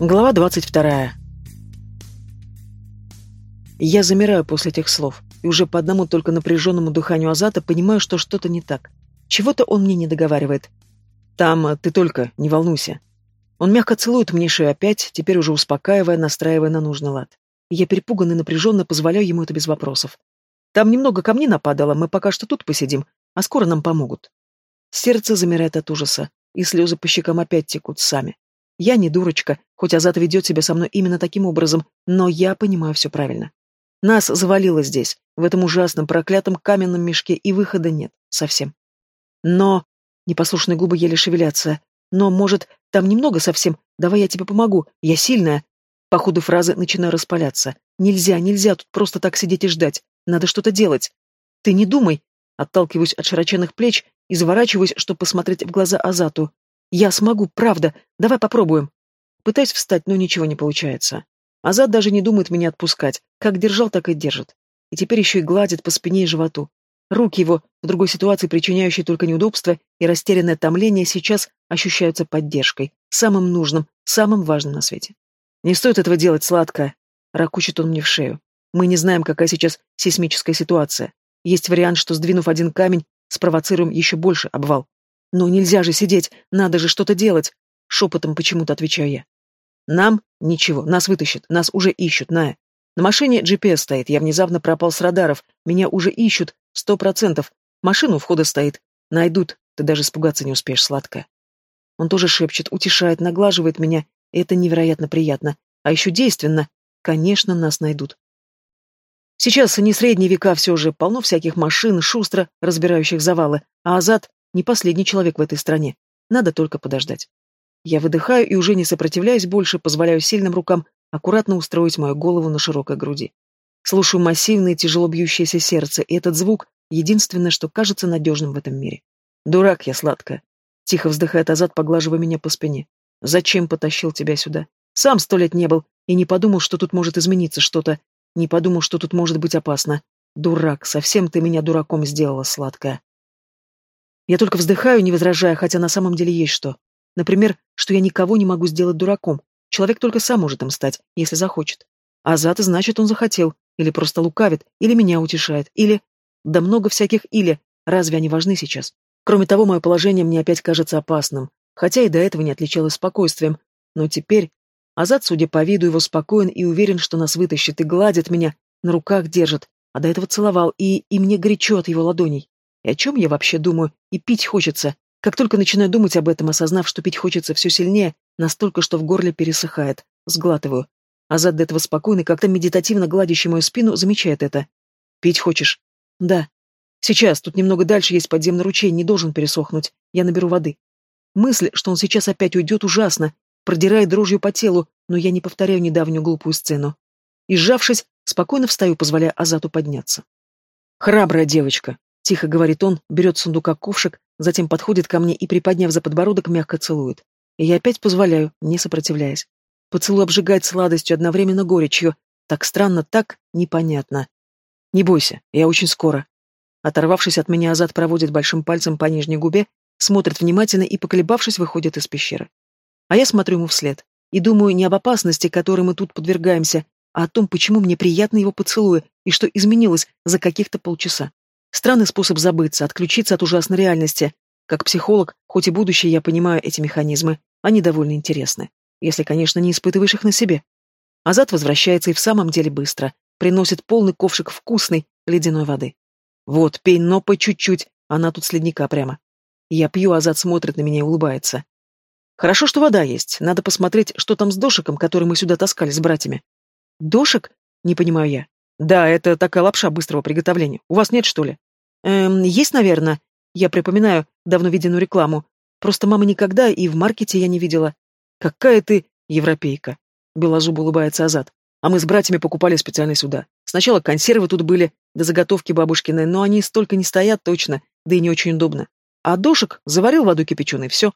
Глава двадцать вторая. Я замираю после этих слов, и уже по одному только напряженному дыханию Азата понимаю, что что-то не так. Чего-то он мне не договаривает. Там э, ты только, не волнуйся. Он мягко целует мне шею опять, теперь уже успокаивая, настраивая на нужный лад. Я перепуганно и напряженно позволяю ему это без вопросов. Там немного камней нападало, мы пока что тут посидим, а скоро нам помогут. Сердце замирает от ужаса, и слезы по щекам опять текут сами. Я не дурочка, хоть Азат ведет себя со мной именно таким образом, но я понимаю все правильно. Нас завалило здесь, в этом ужасном проклятом каменном мешке, и выхода нет, совсем. Но... Непослушные губы еле шевелятся. Но, может, там немного совсем? Давай я тебе помогу, я сильная. По ходу фразы начинаю распаляться. Нельзя, нельзя тут просто так сидеть и ждать. Надо что-то делать. Ты не думай. Отталкиваюсь от широченных плеч и заворачиваюсь, чтобы посмотреть в глаза Азату. Я смогу, правда. Давай попробуем. Пытаюсь встать, но ничего не получается. Азат даже не думает меня отпускать. Как держал, так и держит. И теперь еще и гладит по спине и животу. Руки его, в другой ситуации причиняющие только неудобства и растерянное томление, сейчас ощущаются поддержкой, самым нужным, самым важным на свете. «Не стоит этого делать, сладко!» — ракучит он мне в шею. «Мы не знаем, какая сейчас сейсмическая ситуация. Есть вариант, что, сдвинув один камень, спровоцируем еще больше обвал. Но нельзя же сидеть, надо же что-то делать!» Шепотом почему-то отвечаю я. «Нам? Ничего, нас вытащат, нас уже ищут, Ная. На машине GPS стоит, я внезапно пропал с радаров, меня уже ищут, сто процентов. Машина у входа стоит. Найдут, ты даже испугаться не успеешь, сладкая». Он тоже шепчет, утешает, наглаживает меня, это невероятно приятно. А еще действенно. Конечно, нас найдут. Сейчас не средние века все же, полно всяких машин, шустро разбирающих завалы, а Азат не последний человек в этой стране. Надо только подождать. Я выдыхаю и уже не сопротивляюсь больше, позволяю сильным рукам аккуратно устроить мою голову на широкой груди. Слушаю массивное, тяжело бьющееся сердце, и этот звук — единственное, что кажется надежным в этом мире. Дурак я, сладкая. Тихо вздыхает Азат, поглаживая меня по спине. Зачем потащил тебя сюда? Сам сто лет не был, и не подумал, что тут может измениться что-то. Не подумал, что тут может быть опасно. Дурак, совсем ты меня дураком сделала, сладкая. Я только вздыхаю, не возражая, хотя на самом деле есть что. Например, что я никого не могу сделать дураком. Человек только сам может им стать, если захочет. А Азат, значит, он захотел, или просто лукавит, или меня утешает, или... Да много всяких «или». Разве они важны сейчас? Кроме того, мое положение мне опять кажется опасным, хотя и до этого не отличалось спокойствием. Но теперь... Азат, судя по виду, его спокоен и уверен, что нас вытащит, и гладит меня, на руках держит, а до этого целовал, и, и мне горячо от его ладоней. И о чем я вообще думаю? И пить хочется. Как только начинаю думать об этом, осознав, что пить хочется все сильнее, настолько, что в горле пересыхает, сглатываю. Азад до этого спокойный, как-то медитативно гладящий мою спину, замечает это. «Пить хочешь?» «Да». «Сейчас, тут немного дальше есть подземный ручей, не должен пересохнуть. Я наберу воды». Мысль, что он сейчас опять уйдет, ужасно, продирает дрожью по телу, но я не повторяю недавнюю глупую сцену. И сжавшись, спокойно встаю, позволяя Азату подняться. «Храбрая девочка», — тихо говорит он, берет с сундука ковшик, затем подходит ко мне и, приподняв за подбородок, мягко целует. И я опять позволяю, не сопротивляясь. Поцелуй обжигает сладостью, одновременно горечью. Так странно, так непонятно. Не бойся, я очень скоро. Оторвавшись от меня, Азат проводит большим пальцем по нижней губе, смотрит внимательно и, поколебавшись, выходит из пещеры. А я смотрю ему вслед и думаю не об опасности, которой мы тут подвергаемся, а о том, почему мне приятно его поцелуи и что изменилось за каких-то полчаса. Странный способ забыться, отключиться от ужасной реальности. Как психолог, хоть и будущее, я понимаю эти механизмы, они довольно интересны если, конечно, не испытываешь их на себе. Азат возвращается и в самом деле быстро, приносит полный ковшик вкусной ледяной воды. Вот, пей, но по чуть-чуть, она тут с ледника прямо. Я пью, Азат смотрит на меня и улыбается. Хорошо, что вода есть, надо посмотреть, что там с дошиком, который мы сюда таскали с братьями. Дошик? Не понимаю я. Да, это такая лапша быстрого приготовления. У вас нет, что ли? Эм, есть, наверное. Я припоминаю давно виденную рекламу. Просто мама никогда и в маркете я не видела. «Какая ты европейка!» — белозуб улыбается Азат. «А мы с братьями покупали специально сюда. Сначала консервы тут были, да заготовки бабушкины, но они столько не стоят точно, да и не очень удобно. А дошек заварил воду кипяченой, все».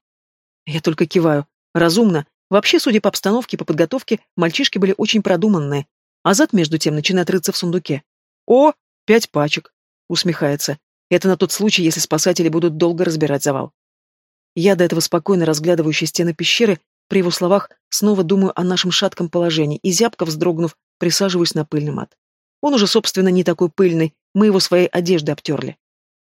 Я только киваю. Разумно. Вообще, судя по обстановке и по подготовке, мальчишки были очень продуманные. Азат, между тем, начинает рыться в сундуке. «О, пять пачек!» — усмехается. «Это на тот случай, если спасатели будут долго разбирать завал». Я, до этого спокойно разглядывающий стены пещеры, При его словах снова думаю о нашем шатком положении и, зябко вздрогнув, присаживаюсь на пыльный мат. Он уже, собственно, не такой пыльный, мы его своей одеждой обтерли.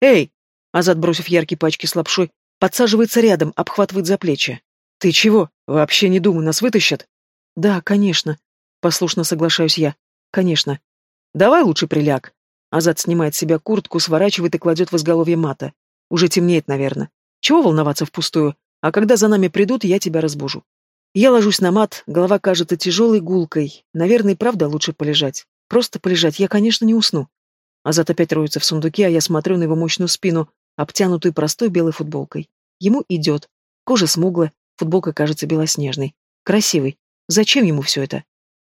«Эй!» — Азат, бросив яркие пачки с лапшой, подсаживается рядом, обхватывает за плечи. «Ты чего? Вообще не думай, нас вытащат?» «Да, конечно», — послушно соглашаюсь я. «Конечно». «Давай лучше приляг». Азат снимает с себя куртку, сворачивает и кладет в изголовье мата. «Уже темнеет, наверное. Чего волноваться впустую? А когда за нами придут, я тебя разбужу». Я ложусь на мат, голова кажется тяжелой гулкой. Наверное, правда лучше полежать. Просто полежать. Я, конечно, не усну. Азат опять роется в сундуке, а я смотрю на его мощную спину, обтянутую простой белой футболкой. Ему идет. Кожа смуглая, футболка кажется белоснежной. Красивый. Зачем ему все это?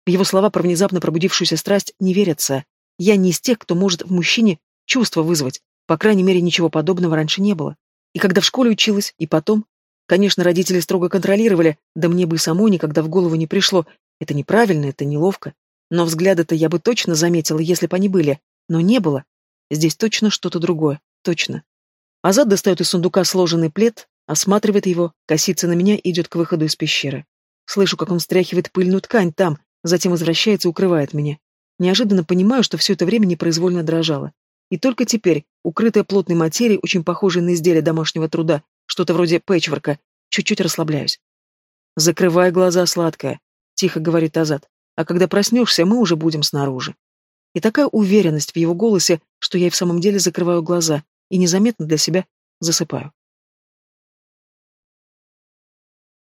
Его слова про внезапно пробудившуюся страсть не верятся. Я не из тех, кто может в мужчине чувство вызвать. По крайней мере, ничего подобного раньше не было. И когда в школе училась, и потом. Конечно, родители строго контролировали, да мне бы и самой никогда в голову не пришло. Это неправильно, это неловко. Но взгляды-то я бы точно заметила, если бы они были. Но не было. Здесь точно что-то другое. Точно. Азат достает из сундука сложенный плед, осматривает его, косится на меня и идет к выходу из пещеры. Слышу, как он стряхивает пыльную ткань там, затем возвращается и укрывает меня. Неожиданно понимаю, что все это время непроизвольно дрожало. И только теперь, укрытая плотной материей, очень похожей на изделие домашнего труда, что-то вроде пэтчворка, чуть-чуть расслабляюсь. «Закрывай глаза, сладкая», — тихо говорит Азат. «А когда проснешься, мы уже будем снаружи». И такая уверенность в его голосе, что я и в самом деле закрываю глаза и незаметно для себя засыпаю.